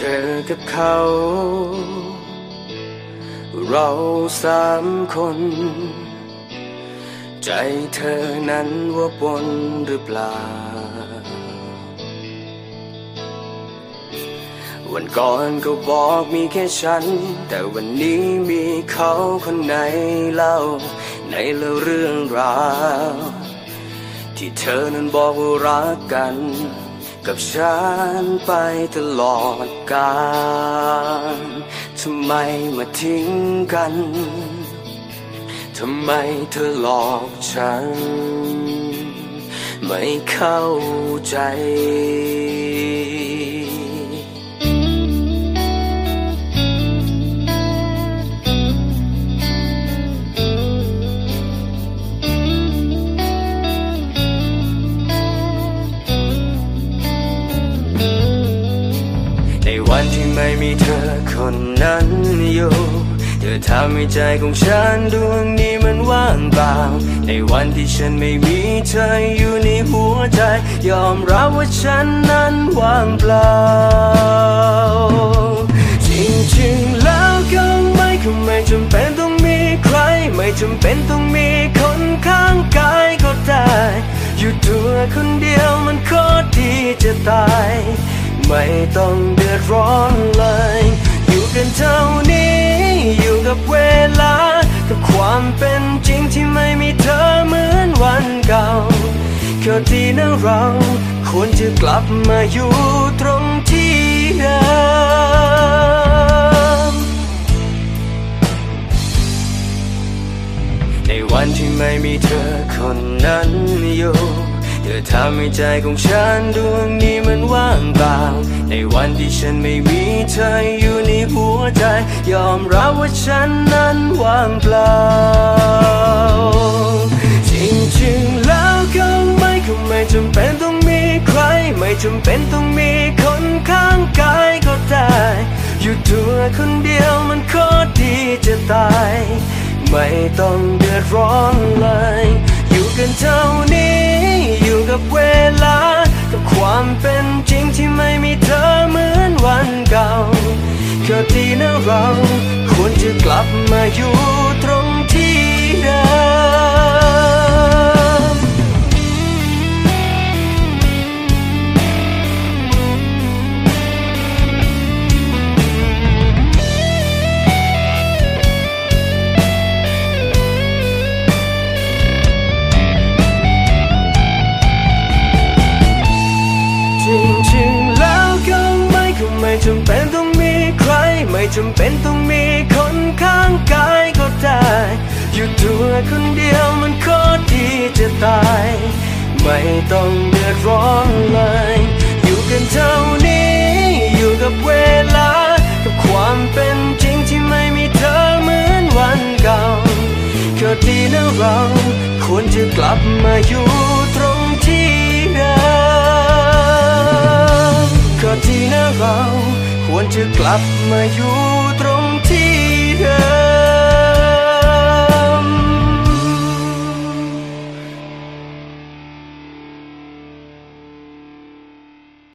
ธอกับเขา เราสามคน ใจเธอนั้นว่าบนหรือเปล่า วันก่อนก็บอกมีแค่ฉัน แต่วันนี้มีเขาคนไหนเล่า ในเล่าเรื่องราว ที่เธอนั้นบอกว่ารักกัน กับฉันไปตลอดกาลทำไมมาทิ้งกัน ทำไมเธอหลอกฉัน ไม่เข้าใจ ไม่มีเธอคนนั้นอยู่ เธอทำให้ใจของฉันดวงนี้มันว่างเปล่า ในวันที่ฉันไม่มีเธออยู่ในหัวใจ ยอมรับว่าฉันนั้นว่างเปล่า จริงๆแล้วก็ไม่ก็ไม่จำเป็นต้องมีใคร ไม่จำเป็นต้องมีคนข้างกายก็ได้ อยู่ตัวคนเดียวมันโคตรดีจะตาย ไม่ต้องเดือดร้อนเลย อยู่กันเท่านี้ อยู่กับเวลา กับความเป็นจริงที่ไม่มีเธอเหมือนวันเก่าก็ดีนะเราควรจะกลับมาอยู่ตรงที่เดิมในวันที่ไม่มีเธอคนนั้นอยู่ เธอทำให้ใจของฉันดวงนี้มันว่า ที่ฉันไม่มีเธออยู่ในหัวใจ ยอมรับว่าฉันนั้นว่างเปล่า จริงๆแล้วก็ไม่ก็ไม่จำเป็นต้องมีใคร ไม่จำเป็นต้องมีคนข้างกายก็ได้ อยู่ตัวคนเดียวมันโคตรดีจะตาย ไม่ต้องเดือดร้อนเลย อยู่กันเท่านี้ อยู่กับเวลา กับความเป็น เรา ควรจะกลับมาอยู่ ไม่จำเป็นต้องมีคนข้างกายก็ได้ อยู่ตัวคนเดียวมันโคตรดีจะตาย ไม่ต้องเดือดร้อนเลย อยู่กันเท่านี้ อยู่กับเวลา กับความเป็นจริงที่ไม่มีเธอเหมือนวันเก่าก็ดีนะเราควรจะกลับมาอยู่ ควรจะกลับมาอยู่ตร